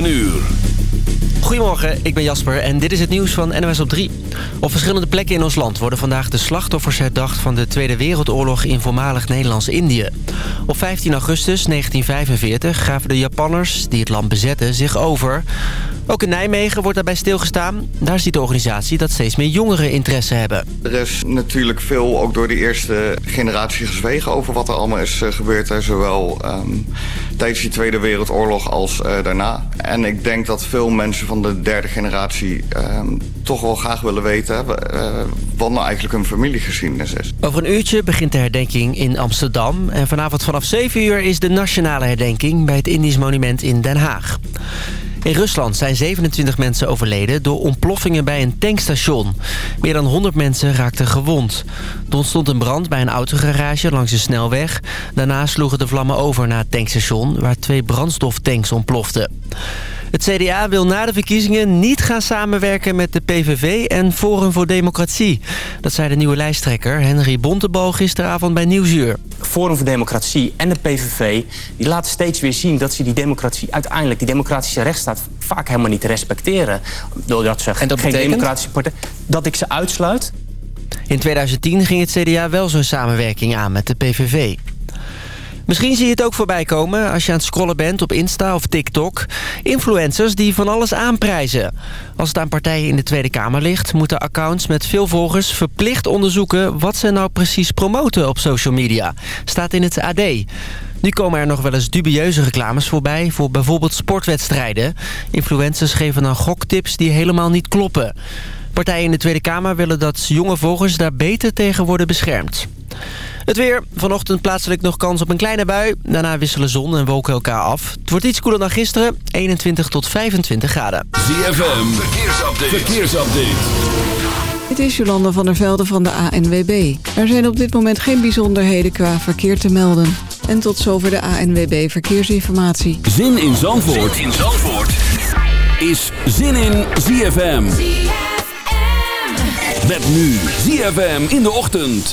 9 uur. Goedemorgen, ik ben Jasper en dit is het nieuws van NOS op 3. Op verschillende plekken in ons land worden vandaag de slachtoffers herdacht... van de Tweede Wereldoorlog in voormalig Nederlands-Indië. Op 15 augustus 1945 gaven de Japanners die het land bezetten zich over. Ook in Nijmegen wordt daarbij stilgestaan. Daar ziet de organisatie dat steeds meer jongeren interesse hebben. Er is natuurlijk veel ook door de eerste generatie gezwegen over wat er allemaal is eh, gebeurd. Hè, zowel ehm, tijdens die Tweede Wereldoorlog als eh, daarna. En ik denk dat veel mensen van de derde generatie ehm, toch wel graag willen weten... Uh, wat nou eigenlijk hun familiegeschiedenis is. Over een uurtje begint de herdenking in Amsterdam. En vanavond vanaf 7 uur is de nationale herdenking bij het Indisch Monument in Den Haag. In Rusland zijn 27 mensen overleden door ontploffingen bij een tankstation. Meer dan 100 mensen raakten gewond. Er ontstond een brand bij een autogarage langs de snelweg. Daarna sloegen de vlammen over naar het tankstation... waar twee brandstoftanks ontploften. Het CDA wil na de verkiezingen niet gaan samenwerken met de PVV en Forum voor Democratie. Dat zei de nieuwe lijsttrekker Henry Bontebal gisteravond bij Nieuwsuur. Forum voor Democratie en de PVV die laten steeds weer zien dat ze die democratie uiteindelijk, die democratische rechtsstaat, vaak helemaal niet respecteren. Doordat ze en dat geen betekent? democratische partij. Dat ik ze uitsluit. In 2010 ging het CDA wel zo'n samenwerking aan met de PVV. Misschien zie je het ook voorbij komen als je aan het scrollen bent op Insta of TikTok. Influencers die van alles aanprijzen. Als het aan partijen in de Tweede Kamer ligt... moeten accounts met veel volgers verplicht onderzoeken... wat ze nou precies promoten op social media. Staat in het AD. Nu komen er nog wel eens dubieuze reclames voorbij... voor bijvoorbeeld sportwedstrijden. Influencers geven dan goktips die helemaal niet kloppen. Partijen in de Tweede Kamer willen dat jonge volgers daar beter tegen worden beschermd. Het weer. Vanochtend plaatselijk nog kans op een kleine bui. Daarna wisselen zon en wolken elkaar af. Het wordt iets koeler dan gisteren. 21 tot 25 graden. ZFM, verkeersupdate. verkeersupdate. Dit is Jolanda van der Velde van de ANWB. Er zijn op dit moment geen bijzonderheden qua verkeer te melden. En tot zover de ANWB Verkeersinformatie. Zin in Zandvoort, zin in Zandvoort. is Zin in ZFM. Met nu ZFM in de ochtend.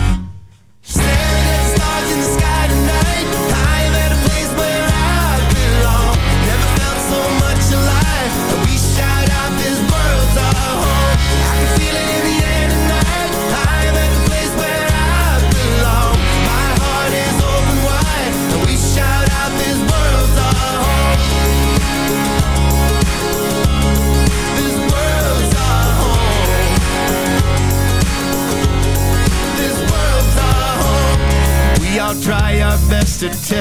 To tell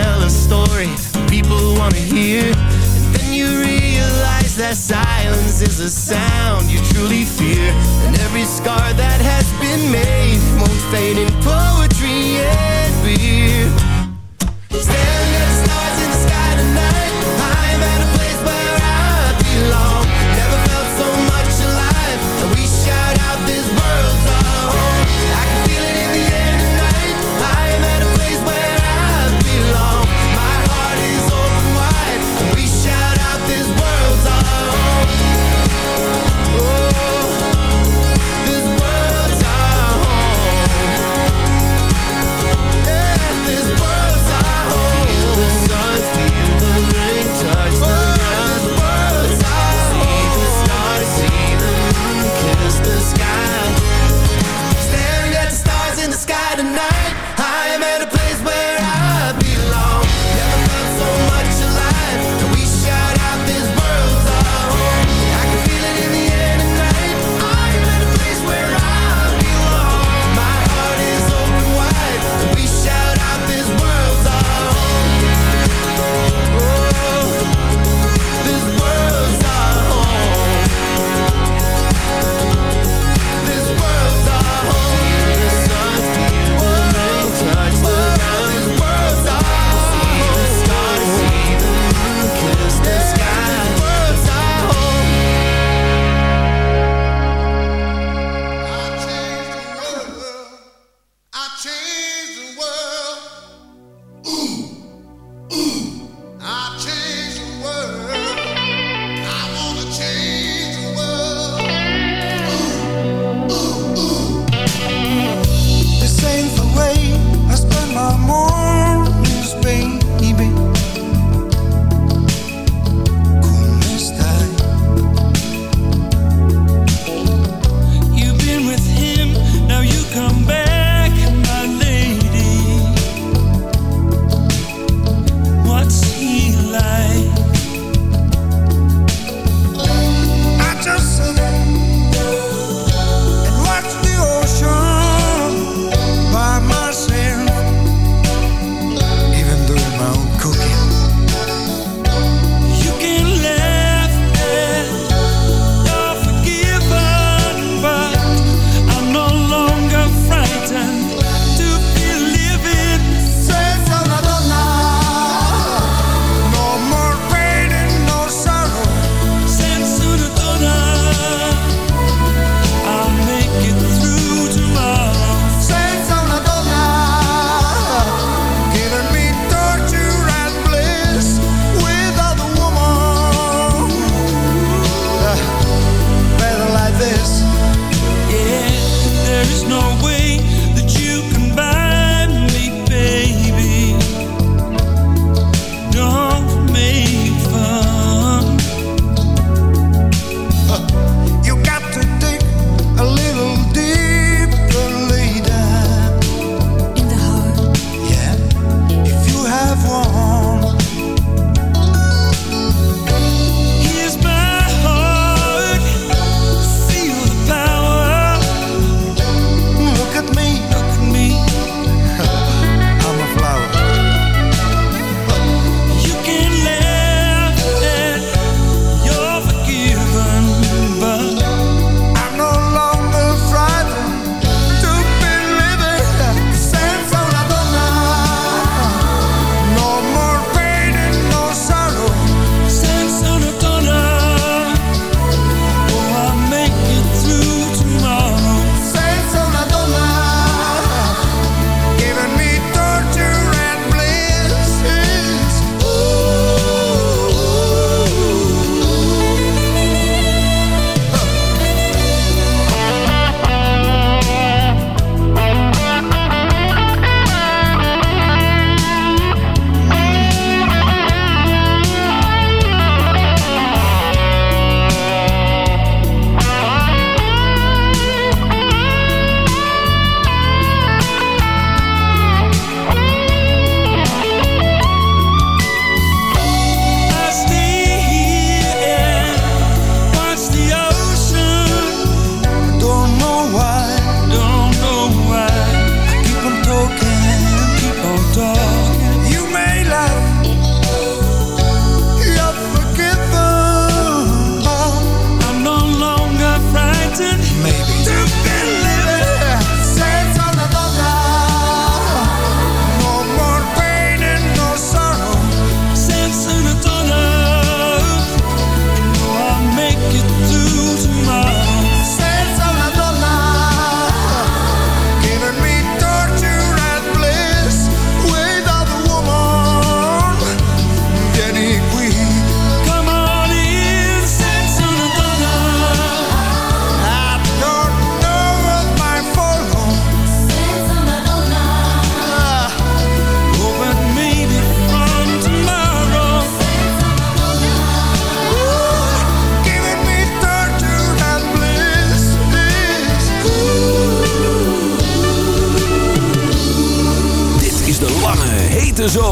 change the world. Ooh.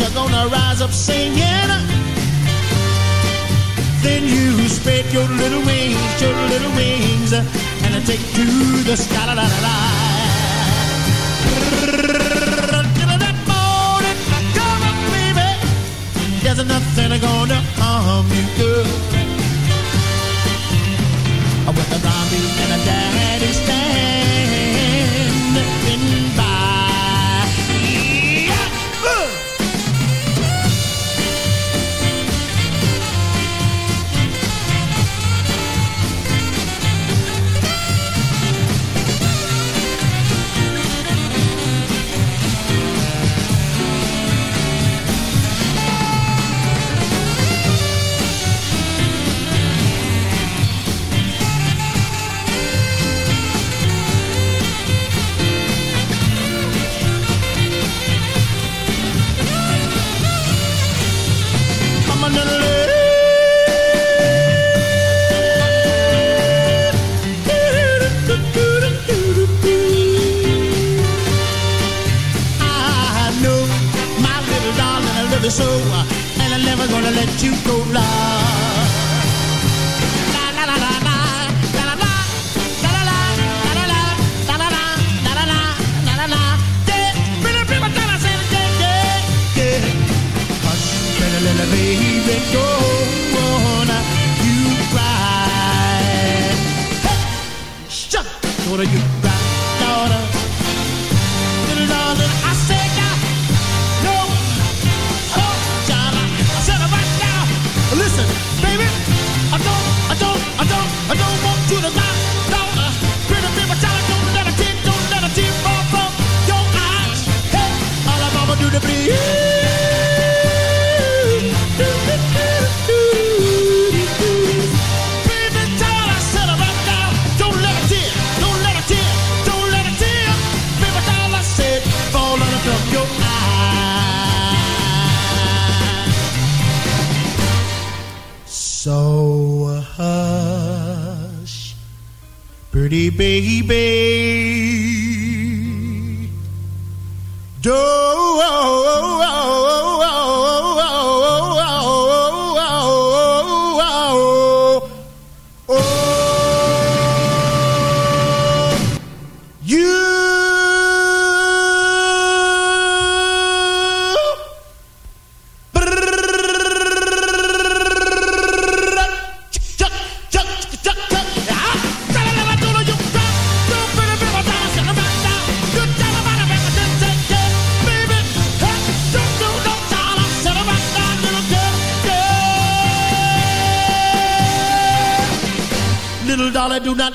you're gonna rise up singing. Then you spread your little wings, your little wings, and take to the sky. La, la, that morning, baby. There's nothing gonna harm you, girl. With a mommy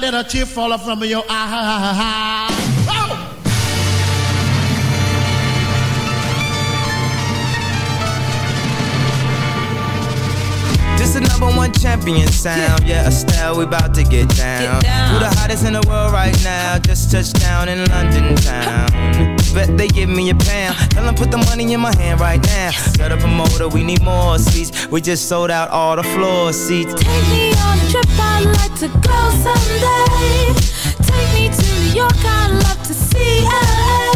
let a tear fall from your eye. Oh! This the number one champion sound. Yeah, Estelle, we about to get down. Who the hottest in the world right now? Just touched down in London town. Bet they give me a pound. Tell them put the money in my hand right now. Set up a motor, we need more seats. We just sold out all the floor seats. Take me on to go someday. Take me to New York, I'd love to see LA.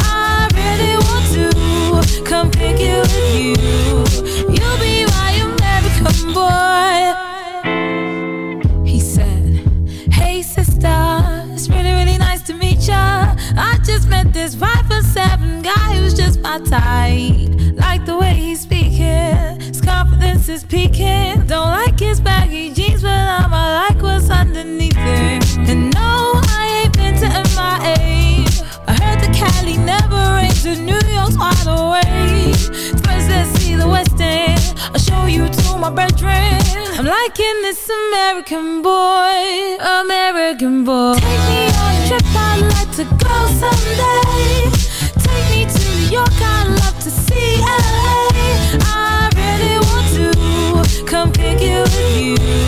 I really want to come pick you with you. You'll be my American boy. He said, Hey sister, it's really, really nice to meet ya. I just met this five for seven guy who's just my type. Like the way he's speaking, his confidence is peaking. Don't like his baggy And no, I ain't been to MIA. I heard the Cali never rains, and New York's wide awake. First, let's see the West End. I'll show you to my bedroom. I'm liking this American boy, American boy. Take me on a trip, I'd like to go someday. Take me to New York, I'd love to see LA. I really want to come pick you with you.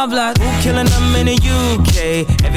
Walk one. Who killing them in the UK?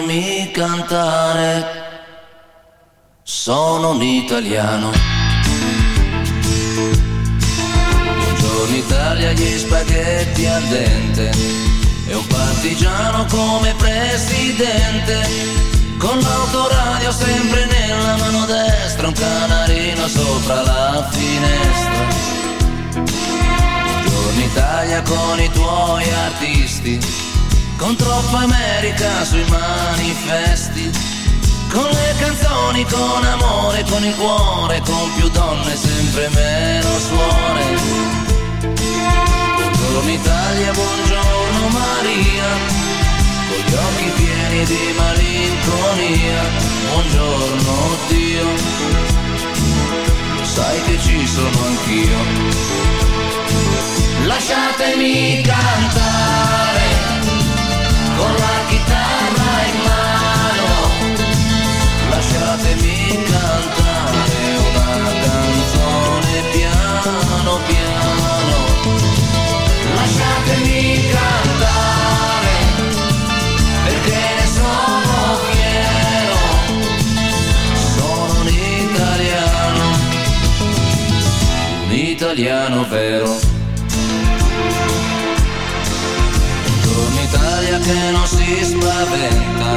Lasciatemi con amore, con il cuore, con più donne, sempre meno suore. Buongiorno Italia, buongiorno Maria, con gli occhi pieni di malinconia, buongiorno Dio, lo sai che ci sono anch'io. Lasciatemi cantare con la chitarra in mano, lasciatemi cantare una canzone piano piano, lasciatemi cantare perché ne sono fiero, sono un italiano, un italiano vero. Buongiorno Italia che non si spaventa,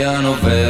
ינובב